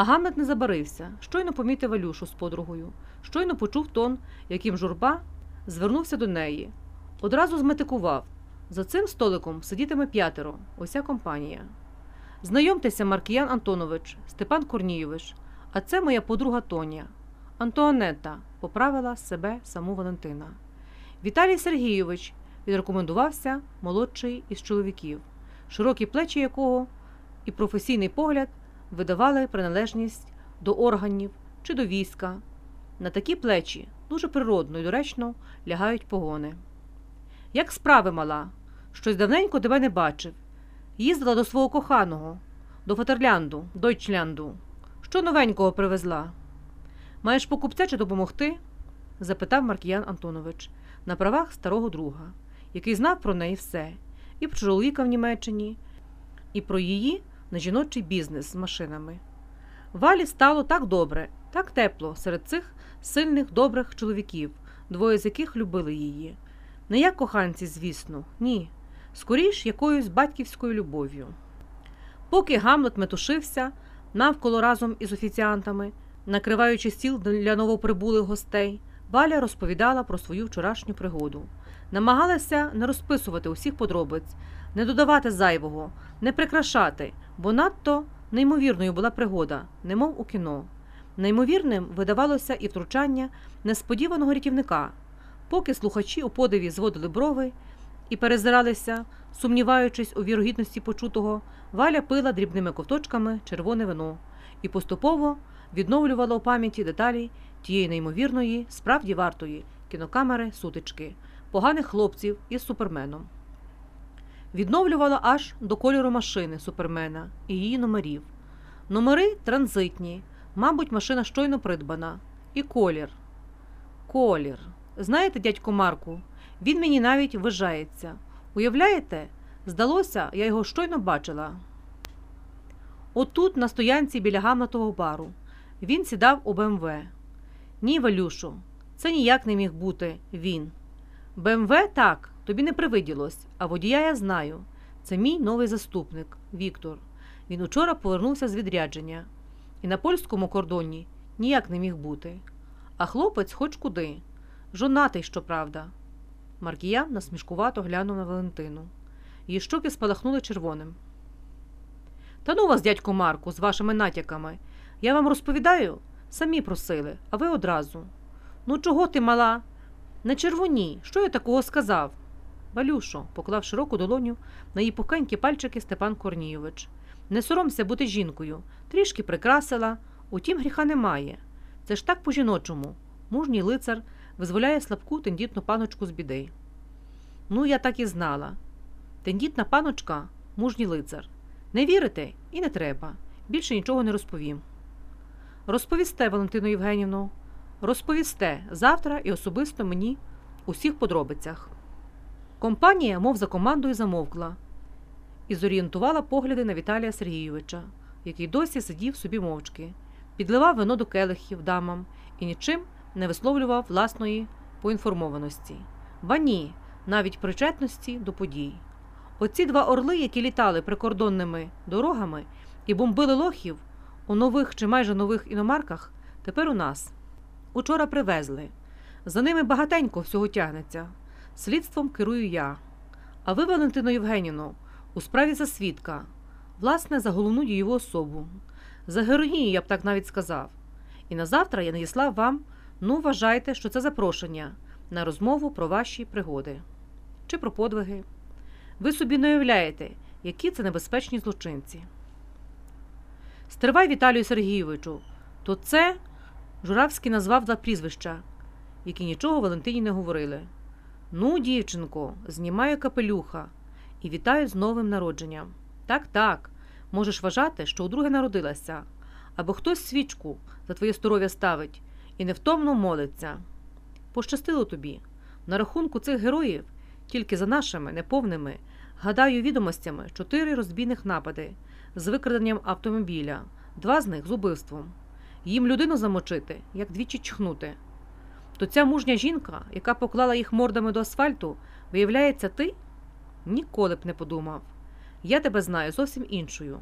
А Гамлет не забарився, щойно помітив Алюшу з подругою, щойно почув тон, яким журба звернувся до неї. Одразу зметикував. За цим столиком сидітиме п'ятеро, уся компанія. Знайомтеся, Маркіян Антонович, Степан Корнійович, а це моя подруга Тоня. Антуанетта поправила себе саму Валентина. Віталій Сергійович відрекомендувався молодший із чоловіків, широкі плечі якого і професійний погляд видавали приналежність до органів чи до війська. На такі плечі дуже природно і доречно лягають погони. Як справи мала, щось давненько тебе не бачив. Їздила до свого коханого, до Фатерлянду, Дойчлянду. Що новенького привезла? Маєш покупця чи допомогти? запитав Маркіян Антонович на правах старого друга, який знав про неї все, і про чоловіка в Німеччині, і про її на жіночий бізнес з машинами. Валі стало так добре, так тепло серед цих сильних, добрих чоловіків, двоє з яких любили її. Не як коханці, звісно, ні, скоріш якоюсь батьківською любов'ю. Поки Гамлет метушився навколо разом із офіціантами, накриваючи стіл для новоприбулих гостей, Валя розповідала про свою вчорашню пригоду. Намагалася не розписувати усіх подробиць, не додавати зайвого, не прикрашати, бо надто неймовірною була пригода, немов у кіно. Неймовірним видавалося і втручання несподіваного рятівника, поки слухачі у подиві зводили брови і перезиралися, сумніваючись у вірогідності почутого, Валя пила дрібними ковточками червоне вино і поступово відновлювала у пам'яті деталі тієї неймовірної, справді вартої кінокамери сутички, поганих хлопців із суперменом. Відновлювала аж до кольору машини супермена і її номерів. Номери транзитні, мабуть, машина щойно придбана. І колір. Колір. Знаєте, дядько Марку, він мені навіть вважається. Уявляєте? Здалося, я його щойно бачила. Отут, на стоянці біля гамлетового бару, він сідав у БМВ. Ні, Валюшо, це ніяк не міг бути він. БМВ так, тобі не привиділось, а водія я знаю. Це мій новий заступник Віктор. Він учора повернувся з відрядження, і на польському кордоні ніяк не міг бути. А хлопець хоч куди. Жонатий, щоправда. Маркіян насмішкувато глянув на Валентину. Її щоки спалахнули червоним. Та ну вас, дядько Марку, з вашими натяками. Я вам розповідаю, самі просили, а ви одразу. Ну, чого ти мала? Не червоні, що я такого сказав? Валюшо, поклав широку долоню на її пухенькі пальчики Степан Корнійович. Не соромся бути жінкою, трішки прикрасила, утім гріха немає. Це ж так по-жіночому. Мужній лицар визволяє слабку тендітну паночку з біди. Ну, я так і знала. Тендітна паночка, мужній лицар. Не вірите і не треба. Більше нічого не розповім. Розповісте, Валентино Євгенівно, розповісте завтра і особисто мені у всіх подробицях. Компанія, мов за командою, замовкла і зорієнтувала погляди на Віталія Сергійовича, який досі сидів собі мовчки, підливав вино до келихів дамам і нічим не висловлював власної поінформованості, ба ні, навіть причетності до подій. Оці два орли, які літали прикордонними дорогами і бомбили лохів у нових чи майже нових іномарках, тепер у нас. Учора привезли. За ними багатенько всього тягнеться. Слідством керую я. А ви, Валентино Євгенівно, у справі за свідка, власне, за головну дієву особу. За героїню, я б так навіть сказав. І на завтра я надіслав вам, ну, вважайте, що це запрошення на розмову про ваші пригоди чи про подвиги. Ви собі не уявляєте, які це небезпечні злочинці. Стривай Віталію Сергійовичу, то це Журавський назвав два прізвища, які нічого Валентині не говорили. Ну, дівчинко, знімаю капелюха і вітаю з новим народженням. Так, так, можеш вважати, що удруге народилася, або хтось свічку за твоє здоров'я ставить і невтомно молиться. Пощастило тобі. На рахунку цих героїв, тільки за нашими неповними, гадаю, відомостями чотири розбійних напади з викраденням автомобіля, два з них з убивством. Їм людину замочити, як двічі чхнути. То ця мужня жінка, яка поклала їх мордами до асфальту, виявляється, ти? Ніколи б не подумав. Я тебе знаю зовсім іншою.